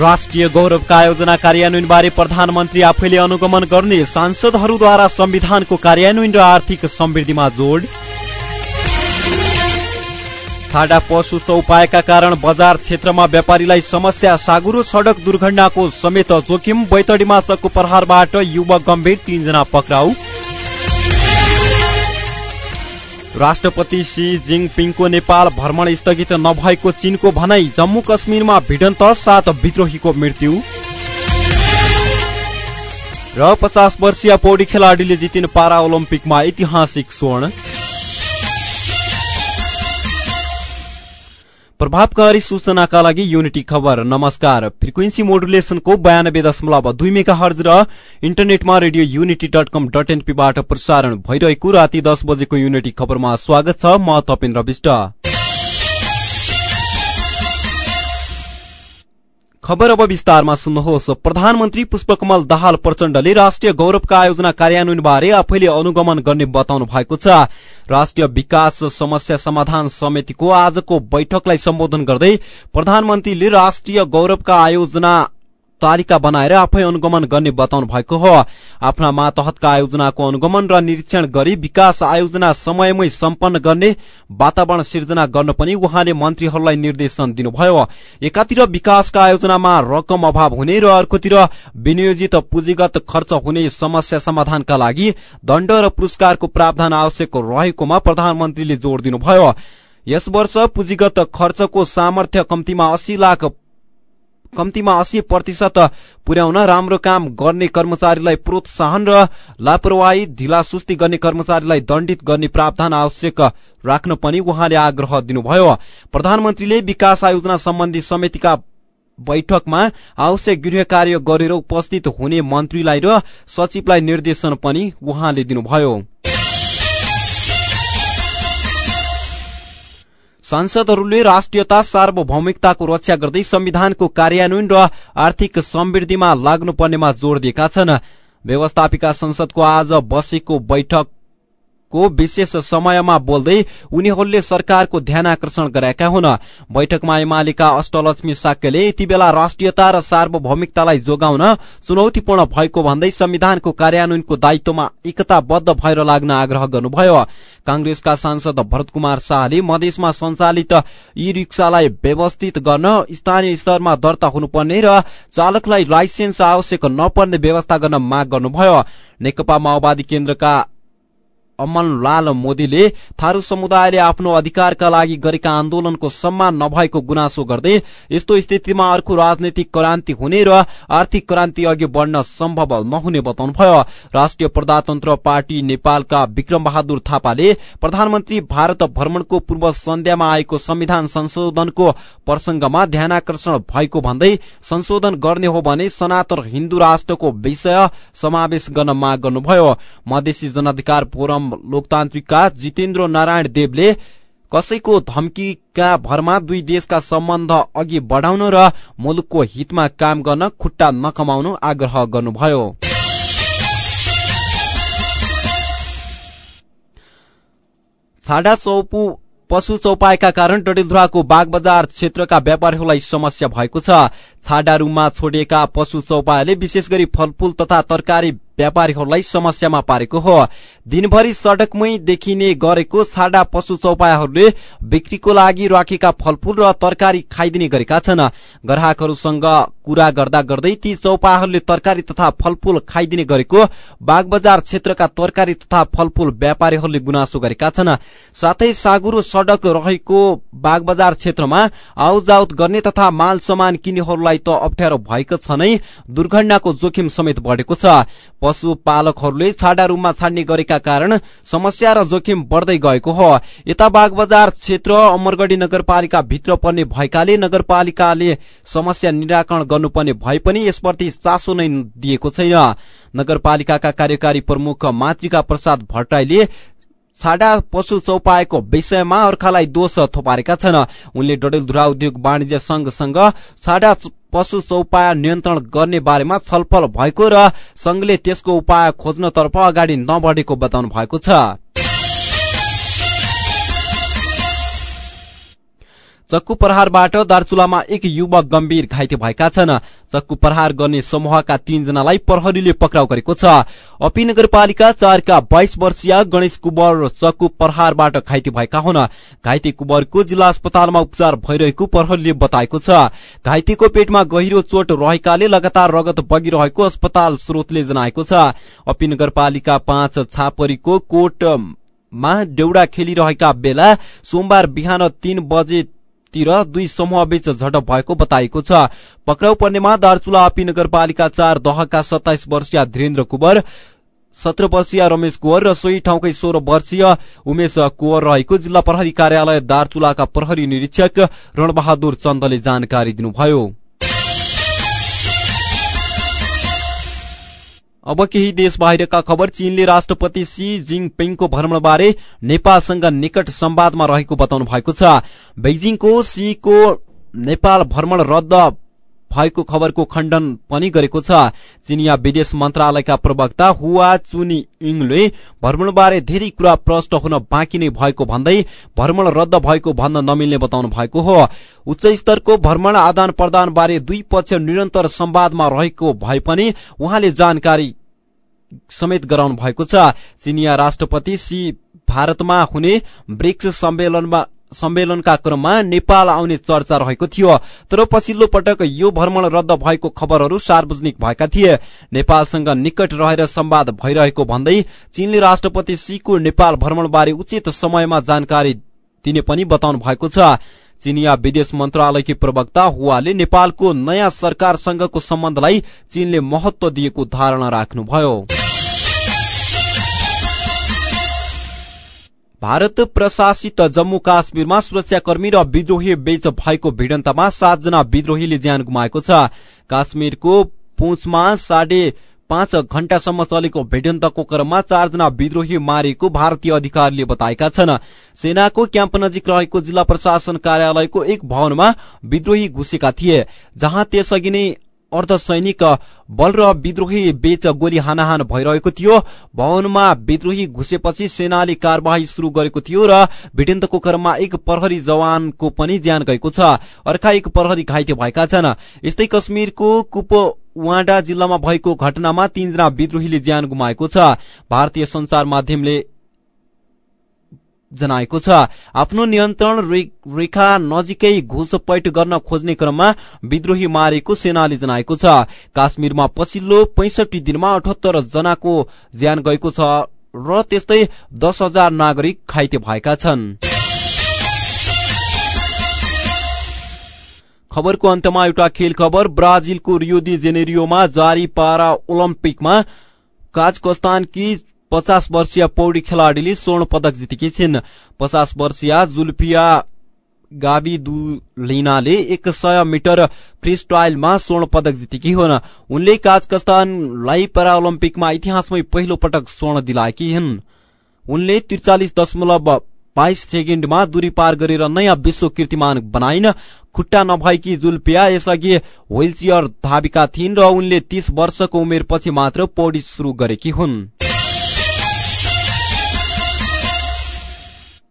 राष्ट्रिय गौरवका आयोजना कार्यान्वयनबारे प्रधानमन्त्री आफैले अनुगमन गर्ने सांसदहरूद्वारा संविधानको कार्यान्वयन र आर्थिक समृद्धिमा जोड। छाडा पशु चौपायका कारण बजार क्षेत्रमा व्यापारीलाई समस्या सागुरो सड़क दुर्घटनाको समेत जोखिम बैतडीमा चक्कु प्रहारबाट युवक गम्भीर तीनजना पक्राउ। राष्ट्रपति सी जिङपिङको नेपाल भ्रमण स्थगित नभएको चीनको भनाई जम्मू कश्मीरमा भिडन्त सात विद्रोहीको मृत्यु। र पचास वर्षीय पौडी खेलाडीले जितिन पारा ओलम्पिकमा ऐतिहासिक स्वर्ण। प्रभावकारी सूचनाका लागि युनिटी खबर। नमस्कार। फ्रिक्वेन्सी मोडुलेसनको बयानब्बे दशमलव दुई मेगा हर्ज र इन्टरनेटमा radio unity dot com dot एनपीबाट प्रसारण भइरहेको राति दस बजेको युनिटी खबरमा स्वागत छ। म तपेन्द्र विष्ट। खबर अब विस्तारमा सुन्नुहोस्। प्रधानमन्त्री पुष्पकमल दाहाल प्रचण्डले राष्ट्रिय गौरवका आयोजना कार्यान्वयनबारे आफैले अनुगमन गर्ने बताउनु भएको छ। राष्ट्रिय विकास समस्या समाधान समितिको आजको बैठकलाई सम्बोधन गर्दै प्रधानमन्त्रीले राष्ट्रिय गौरवका आयोजना तालिका बनाएर आफै अनुगमन गर्ने बताउनु भएको हो। आफ्ना मातहतका आयोजनाको अनुगमन र निरीक्षण गरी विकास आयोजना समयमै सम्पन्न गर्ने वातावरण सिर्जना गर्न पनि उहाँले मन्त्रीहरूलाई निर्देशन दिनुभयो। एकातिर विकासका आयोजनामा रकम अभाव हुने र अर्कोतिर विनियोजित पुँजीगत खर्च हुने समस्या समाधानका लागि दण्ड र पुरस्कारको प्रावधान आवश्यक रहेकोमा प्रधानमन्त्रीले जोड़ दिनुभयो। यस वर्ष पुँजीगत खर्चको सामर्थ्य कम्तीमा अस्सी लाख कम्तीमा अस्सी प्रतिशत पुर्याउन राम्रो काम गर्ने कर्मचारीलाई प्रोत्साहन र लापरवाही ढिलासुस्ती गर्ने कर्मचारीलाई दण्डित गर्ने प्रावधान आवश्यक राख्न पनि उहाँले आग्रह दिनुभयो। प्रधानमन्त्रीले विकास आयोजना सम्बन्धी समितिका बैठकमा आवश्यक गृह कार्य गरेर उपस्थित हुने मन्त्रीलाई र सचिवलाई निर्देशन पनि उहाँले दिनुभयो। सांसदहरूले राष्ट्रियता सार्वभौमिकताको रक्षा गर्दै संविधानको कार्यान्वयन र आर्थिक समृद्धिमा लाग्नुपर्नेमा जोड़ दिएका छन्। व्यवस्थापिका संसदको आज बसेको बैठक को विशेष समयमा बोल्दै उनीहरूले सरकारको ध्यान आकर्षण गराएका हुन्। बैठकमा एमालेका अष्टलक्ष्मी साक्यले यति बेला राष्ट्रियता र सार्वभौमिकतालाई जोगाउन चुनौतीपूर्ण भएको भन्दै संविधानको कार्यान्वयनको दायित्वमा एकताबद्ध भएर लाग्न आग्रह गर्नुभयो। कांग्रेसका सांसद भरत कुमार शाहले मधेसमा सञ्चालित ई रिक्सालाई व्यवस्थित गर्न स्थानीय स्तरमा दर्ता हुनुपर्ने र चालकलाई लाइसेन्स आवश्यक नपर्ने व्यवस्था गर्न माग गर्नुभयो। नेकपा माओवादी केन्द्रका अमनलाल मोदीले थारू समुदायले आफ्नो अधिकारका लागि गरेका आन्दोलनको सम्मान नभएको गुनासो गर्दै यस्तो स्थितिमा अर्को राजनैतिक क्रान्ति हुने र आर्थिक क्रान्ति अघि बढ़न सम्भव नहुने बताउनुभयो। राष्ट्रिय प्रजातन्त्र पार्टी नेपालका विक्रम बहादुर थापाले प्रधानमन्त्री भारत भ्रमणको पूर्व सन्ध्यामा आएको संविधान संशोधनको प्रसंगमा ध्यानकर्षण भएको भन्दै संशोधन गर्ने हो भने सनातन हिन्दू राष्ट्रको विषय समावेश गर्न माग गर्नुभयो। मधेसी जनाधिकार फोरम लोकतान्त्रिकका जितेन्द्र नारायण देवले कसैको धम्कीका भरमा दुई देशका सम्बन्ध अघि बढ़ाउन र मुलुकको हितमा काम गर्न खुट्टा नकमाउनु आग्रह गर्नुभयो। छाडा चौपु पशु चौपाएका कारण डडेलधुराको बागबजार क्षेत्रका व्यापारीहरूलाई समस्या भएको छ। छाडा रूममा छोडिएका पशु चौपायाले विशेष गरी फलफूल तथा तरकारी व्यापारीहरूलाई समस्यामा पारेको हो। दिनभरि सड़कमै देखिने गरेको छाडा पशु चौपायाहरूले बिक्रीको लागि राखेका फलफूल र तरकारी खाइदिने गरेका छन्। ग्राहकहरूसँग कुरा गर्दा गर्दै ती चौपायाहरूले तरकारी तथा फलफूल खाइदिने गरेको बागबजार क्षेत्रका तरकारी तथा फलफूल व्यापारीहरूले गुनासो गरेका छन्। साथै सागुरो सड़क रहेको बागबजार क्षेत्रमा आउजाउत गर्ने तथा माल सामान किन्नेहरूलाई त अप्ठ्यारो भएको छ नै दुर्घटनाको जोखिम समेत बढ़ेको छ। पशुपालकहरूले छाडा रूममा छाड्ने गरेका कारण समस्या र जोखिम बढ़दै गएको हो। यता बागबजार क्षेत्र अमरगढ़ी नगरपालिका भित्र पर्ने भएकाले नगरपालिकाले समस्या निराकरण गर्नुपर्ने भए पनि यसप्रति चासो नै दिएको छैन। नगरपालिकाका कार्यकारी प्रमुख मातृका प्रसाद भट्टराईले छाडा पशु चौपाएको विषयमा अर्खालाई दोष थोपारेका छन्। उनले डडेलधुरा उद्योग वाणिज्य संघसँग छाडा पशु चौपाय नियन्त्रण गर्ने बारेमा छलफल भएको र संघले त्यसको उपाय खोज्नतर्फ अगाडि नबढेको बताउनु भएको छ। चक्कु प्रहारबाट दार्चुलामा एक युवक गम्भीर घाइते भएका छन्। चक्कु प्रहार गर्ने समूहका तीनजनालाई प्रहरीले पक्राउ गरेको छ। अपी नगरपालिका चारका बाइस वर्षीय गणेश कुवर चक्कु प्रहारबाट घाइते भएका हुन्। घाइते कुवरको जिल्ला अस्पतालमा उपचार भइरहेको प्रहरीले बताएको छ। घाइतेको पेटमा गहिरो चोट रहेकाले लगातार रगत बगिरहेको अस्पताल स्रोतले जनाएको छ। अपी नगरपालिका पाँच छापरीको कोटमा डेउडा खेलिरहेका बेला सोमबार बिहान तीन बजे तिर दुई समूहबीच झडप भएको बताइएको छ। पक्राउ पर्नेमा दार्चुला अपी नगरपालिका चार दहका सत्ताइस वर्षीय धीरेन्द्र कुवर सत्र वर्षीय रमेश कुवर र सोही ठाउँकै सोह्र वर्षीय उमेश कुवर रहेको जिल्ला प्रहरी कार्यालय दार्चुलाका प्रहरी निरीक्षक रणबहादुर चन्दले जानकारी दिनुभयो। अब केही देश बाहिरका खबर चीनले राष्ट्रपति सी जिङपिङको भ्रमणबारे नेपालसँग निकट संवादमा रहेको बताउनु भएको छ। बेजिङको सीको नेपाल भ्रमण रद्द भएको खबरको खण्डन पनि गरेको छ। चिनिया विदेश मन्त्रालयका प्रवक्ता हुवा चुनी इङले भ्रमणबारे धेरै कुरा प्रष्ट हुन बाँकी नै भएको भन्दै भ्रमण रद्द भएको भन्न नमिल्ने बताउनु भएको हो। उच्च स्तरको भ्रमण आदान प्रदान बारे दुई पक्ष निरन्तर संवादमा रहेको भए पनि उहाँले जानकारी समेत गराउनु भएको छ। चिनिया राष्ट्रपति सी भारतमा हुने ब्रिक्स सम्मेलनमा सम्मेलनका क्रममा नेपाल आउने चर्चा रहेको थियो। तर पछिल्लो पटक यो भ्रमण रद्द भएको खबरहरू सार्वजनिक भएका थिए। नेपालसँग निकट रहेर संवाद भइरहेको भन्दै चीनले राष्ट्रपति सीको नेपाल भ्रमणबारे उचित समयमा जानकारी दिने पनि बताउनु भएको छ। चीनिया विदेश मन्त्रालयकी प्रवक्ता हुवाले नेपालको नयाँ सरकारसँगको सम्बन्धलाई चीनले महत्व दिएको धारणा राख्नुभयो। भारत प्रशासित जम्मू काश्मीरमा सुरक्षाकर्मी र विद्रोही बीच भएको भिडन्तमा सातजना विद्रोहीले ज्यान गुमाएको छ। काश्मीरको पुँचमा साढे पाँच घण्टासम्म चलेको भिडन्तको क्रममा चारजना विद्रोही मारिएको भारतीय अधिकारीले बताएका छन्। सेनाको क्याम्प नजिक रहेको जिल्ला प्रशासन कार्यालयको एक भवनमा विद्रोही घुसेका थिए जहाँ त्यसअघि नै अर्धसैनिक बल र विद्रोही बीच गोली हानाहान भइरहेको थियो। भवनमा विद्रोही घुसेपछि सेनाले कार्यवाही शुरू गरेको थियो र भिडेन्तको क्रममा एक प्रहरी जवानको पनि ज्यान गएको छ। अर्का एक प्रहरी घाइते भएका छन्। यस्तै कश्मीरको कुपवाडा जिल्लामा भएको घटनामा तीनजना विद्रोहीले ज्यान गुमाएको छ। भारतीय संचार माध्यमले जनाएको छ। आफ्नो नियन्त्रण रेखा नजिकै घुसपैठ गर्न खोज्ने क्रममा विद्रोही मारेको सेनाले जनाएको छ। काश्मीरमा पछिल्लो पैंसठी दिनमा अठहत्तर जनाको ज्यान गएको छ र त्यस्तै दस हजार नागरिक घाइते भएका छन्। खबरको अन्तमा एउटा खेल खबर ब्राजिलको रियोदी जेनेरियोमा जारी पारा ओलम्पिकमा काजकस्तानकी पचास वर्षीय पौडी खेलाड़ीले स्वर्ण पदक जितेकी छिन् पचास वर्षीय जुल्फिया गावी दुलिनाले एक सय मिटर फ्री स्टाइलमा स्वर्ण पदक जितेकी हुन्। उनले काजकस्तानलाई ओलम्पिकमा इतिहासमै पहिलो पटक स्वर्ण दिलाएकी हुन्। उनले त्रिचालिस दशमलव बाइस सेकेण्डमा दूरी पार गरेर नयाँ विश्व कीर्तिमान बनाइन्। खुट्टा नभएकी जुल्पिया यसअघि व्हील चेयर धाविका थिइन् र उनले तीस वर्षको उमेरपछि मात्र पौडी शुरू गरेकी हुन्।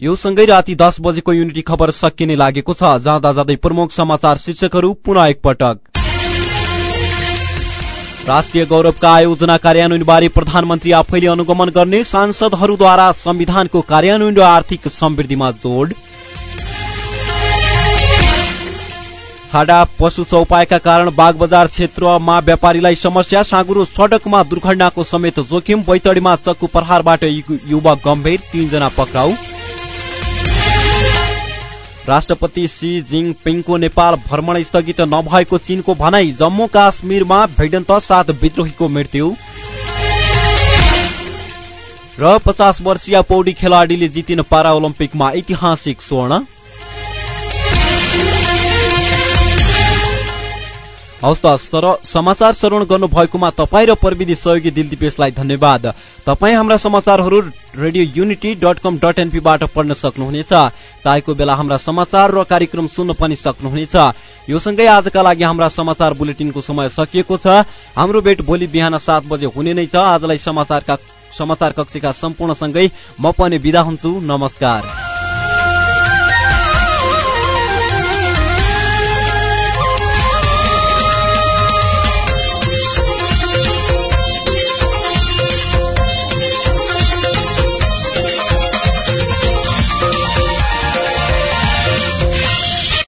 यो सँगै राति दस बजेको युनिटी खबर सकिने लागेको छ। जाँदा जाँदै प्रमुख समाचार शीर्षकहरू पुनः एकपटक। राष्ट्रिय गौरवका आयोजना कार्यान्वयनबारे प्रधानमन्त्री आफैले अनुगमन गर्ने सांसदहरूद्वारा संविधानको कार्यान्वयन र आर्थिक समृद्धिमा जोड। छाडा पशु चौपायका कारण बागबजार क्षेत्रमा व्यापारीलाई समस्या साँगुरो सड़कमा दुर्घटनाको समेत जोखिम बैतडीमा चक्कु प्रहारबाट युवक गम्भीर तीनजना पक्राउ। राष्ट्रपति सी जिङपिङको नेपाल भ्रमण स्थगित नभएको चीनको भनाई जम्मू काश्मीरमा भिडन्त सात विद्रोहीको मृत्यु। र पचास वर्षीय पौडी खेलाड़ीले जितिन पारा ओलम्पिकमा ऐतिहासिक स्वर्ण। हवस् त समाचार श्रवण गर्नुभएकोमा तपाईँ र प्रविधि सहयोगी दिलदीपेशलाई धन्यवाद। तपाईँ हाम्रा समाचारहरू radio Unity dot com dot एनपीबाट पढ्न सक्नुहुनेछ। चाहेको बेला हाम्रा समाचार र कार्यक्रम सुन्न पनि सक्नुहुनेछ। यो सँगै आजका लागि हाम्रा समाचार बुलेटिनको समय सकिएको छ। हाम्रो भेट भोलि बिहान सात बजे हुने नै छ। आजलाई समाचारका समाचार कक्षका सम्पूर्णसँगै म पनि विदा हुन्छु। नमस्कार।